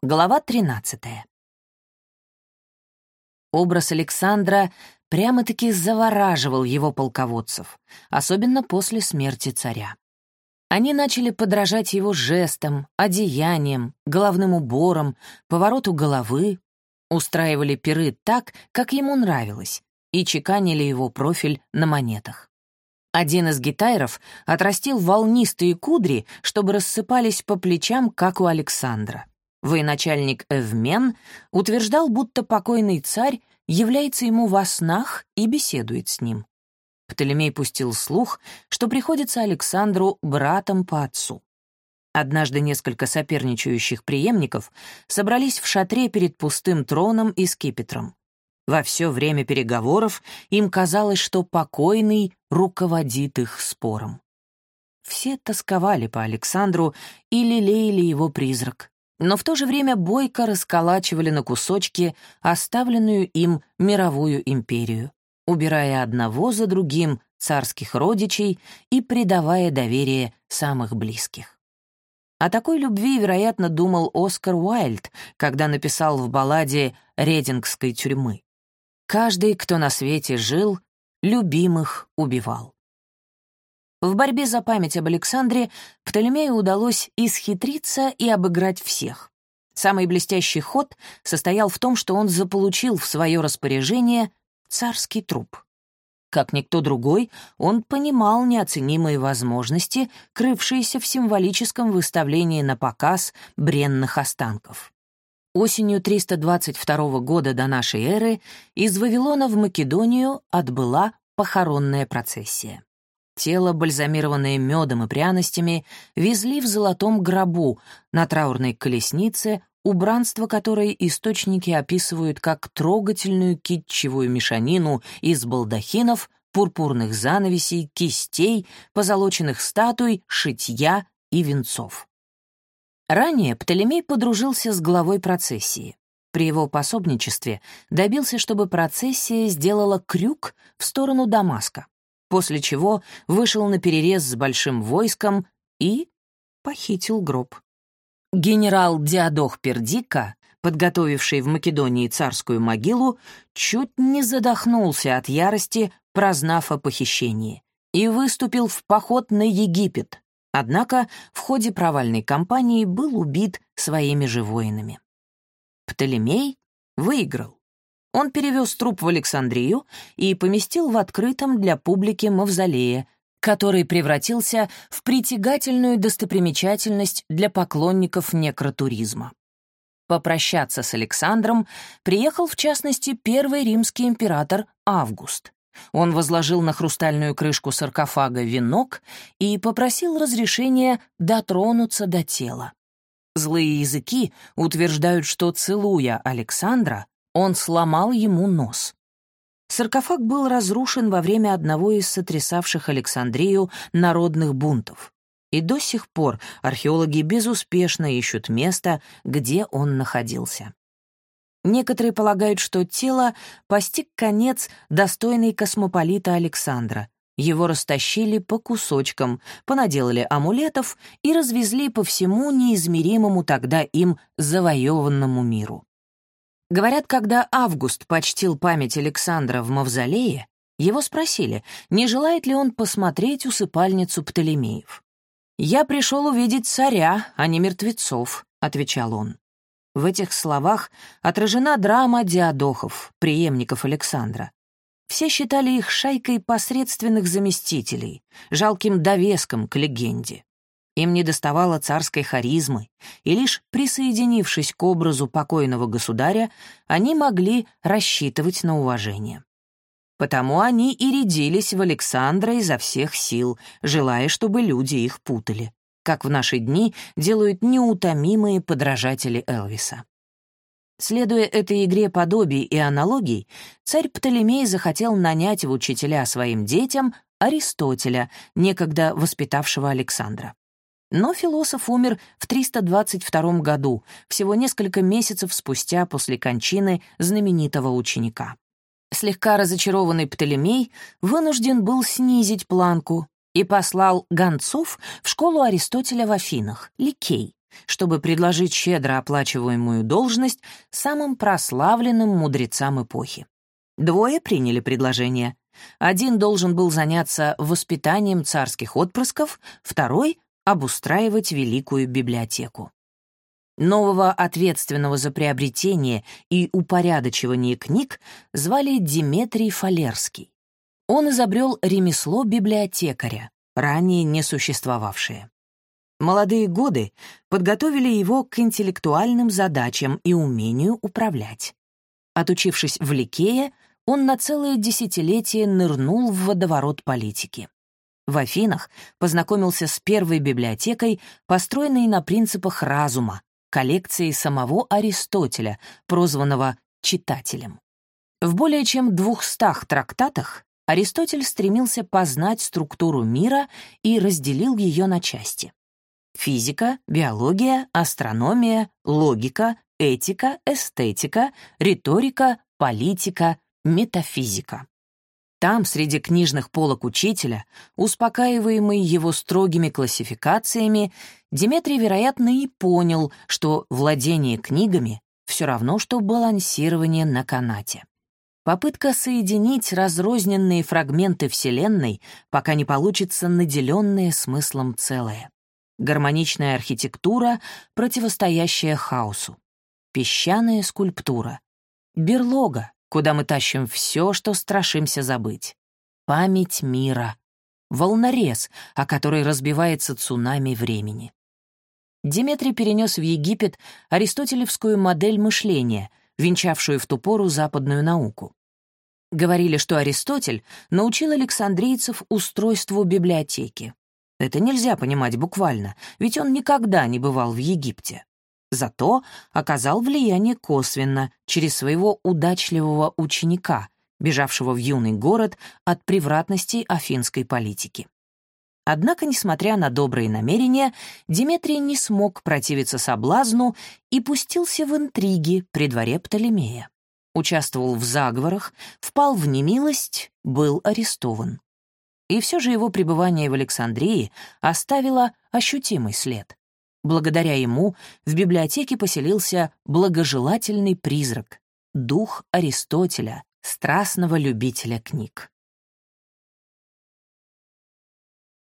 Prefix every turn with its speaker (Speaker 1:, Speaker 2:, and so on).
Speaker 1: Глава 13. Образ Александра прямо-таки завораживал его полководцев, особенно после смерти царя. Они начали подражать его жестам, одеяниям, головным уборам, повороту головы, устраивали пиры так, как ему нравилось, и чеканили его профиль на монетах. Один из гитайров отрастил волнистые кудри, чтобы рассыпались по плечам, как у Александра. Военачальник Эвмен утверждал, будто покойный царь является ему во снах и беседует с ним. Птолемей пустил слух, что приходится Александру братом по отцу. Однажды несколько соперничающих преемников собрались в шатре перед пустым троном и скипетром. Во все время переговоров им казалось, что покойный руководит их спором. Все тосковали по Александру и лелеяли его призрак, но в то же время бойко расколачивали на кусочки оставленную им мировую империю, убирая одного за другим царских родичей и предавая доверие самых близких. О такой любви, вероятно, думал Оскар Уайльд, когда написал в балладе «Редингской тюрьмы». Каждый, кто на свете жил, любимых убивал. В борьбе за память об Александре Птолемею удалось исхитриться и обыграть всех. Самый блестящий ход состоял в том, что он заполучил в свое распоряжение царский труп. Как никто другой, он понимал неоценимые возможности, крывшиеся в символическом выставлении на показ бренных останков. Осенью 322 года до нашей эры из Вавилона в Македонию отбыла похоронная процессия. Тело, бальзамированное медом и пряностями, везли в золотом гробу на траурной колеснице, убранство которой источники описывают как трогательную китчевую мешанину из балдахинов, пурпурных занавесей, кистей, позолоченных статуй, шитья и венцов. Ранее Птолемей подружился с главой процессии. При его пособничестве добился, чтобы процессия сделала крюк в сторону Дамаска, после чего вышел на перерез с большим войском и похитил гроб. Генерал Диадох Пердика, подготовивший в Македонии царскую могилу, чуть не задохнулся от ярости, прознав о похищении, и выступил в поход на Египет, Однако в ходе провальной кампании был убит своими же воинами. Птолемей выиграл. Он перевез труп в Александрию и поместил в открытом для публики мавзолее, который превратился в притягательную достопримечательность для поклонников некротуризма. Попрощаться с Александром приехал, в частности, первый римский император Август. Он возложил на хрустальную крышку саркофага венок и попросил разрешения дотронуться до тела. Злые языки утверждают, что, целуя Александра, он сломал ему нос. Саркофаг был разрушен во время одного из сотрясавших Александрию народных бунтов. И до сих пор археологи безуспешно ищут место, где он находился. Некоторые полагают, что тело постиг конец достойный космополита Александра. Его растащили по кусочкам, понаделали амулетов и развезли по всему неизмеримому тогда им завоеванному миру. Говорят, когда Август почтил память Александра в мавзолее, его спросили, не желает ли он посмотреть усыпальницу Птолемеев. «Я пришел увидеть царя, а не мертвецов», — отвечал он. В этих словах отражена драма диадохов, преемников Александра. Все считали их шайкой посредственных заместителей, жалким довеском к легенде. Им не доставало царской харизмы, и лишь присоединившись к образу покойного государя, они могли рассчитывать на уважение. Потому они и рядились в Александра изо всех сил, желая, чтобы люди их путали как в наши дни делают неутомимые подражатели Элвиса. Следуя этой игре подобий и аналогий, царь Птолемей захотел нанять в учителя своим детям Аристотеля, некогда воспитавшего Александра. Но философ умер в 322 году, всего несколько месяцев спустя после кончины знаменитого ученика. Слегка разочарованный Птолемей вынужден был снизить планку и послал гонцов в школу Аристотеля в Афинах, Ликей, чтобы предложить щедро оплачиваемую должность самым прославленным мудрецам эпохи. Двое приняли предложение. Один должен был заняться воспитанием царских отпрысков, второй — обустраивать великую библиотеку. Нового ответственного за приобретение и упорядочивание книг звали Диметрий Фалерский. Он изобрел ремесло библиотекаря, ранее не существовавшее. Молодые годы подготовили его к интеллектуальным задачам и умению управлять. Отучившись в Ликее, он на целое десятилетие нырнул в водоворот политики. В Афинах познакомился с первой библиотекой, построенной на принципах разума, коллекцией самого Аристотеля, прозванного «читателем». В более чем двухстах трактатах Аристотель стремился познать структуру мира и разделил ее на части. Физика, биология, астрономия, логика, этика, эстетика, риторика, политика, метафизика. Там, среди книжных полок учителя, успокаиваемый его строгими классификациями, Диметрий, вероятно, и понял, что владение книгами все равно, что балансирование на канате. Попытка соединить разрозненные фрагменты Вселенной, пока не получится наделенное смыслом целое. Гармоничная архитектура, противостоящая хаосу. Песчаная скульптура. Берлога, куда мы тащим все, что страшимся забыть. Память мира. Волнорез, о которой разбивается цунами времени. Диметрий перенес в Египет аристотелевскую модель мышления, венчавшую в ту пору западную науку. Говорили, что Аристотель научил александрийцев устройству библиотеки. Это нельзя понимать буквально, ведь он никогда не бывал в Египте. Зато оказал влияние косвенно через своего удачливого ученика, бежавшего в юный город от превратностей афинской политики. Однако, несмотря на добрые намерения, Диметрий не смог противиться соблазну и пустился в интриги при дворе Птолемея. Участвовал в заговорах, впал в немилость, был арестован. И все же его пребывание в Александрии оставило ощутимый след. Благодаря ему в библиотеке поселился благожелательный призрак, дух Аристотеля, страстного любителя книг.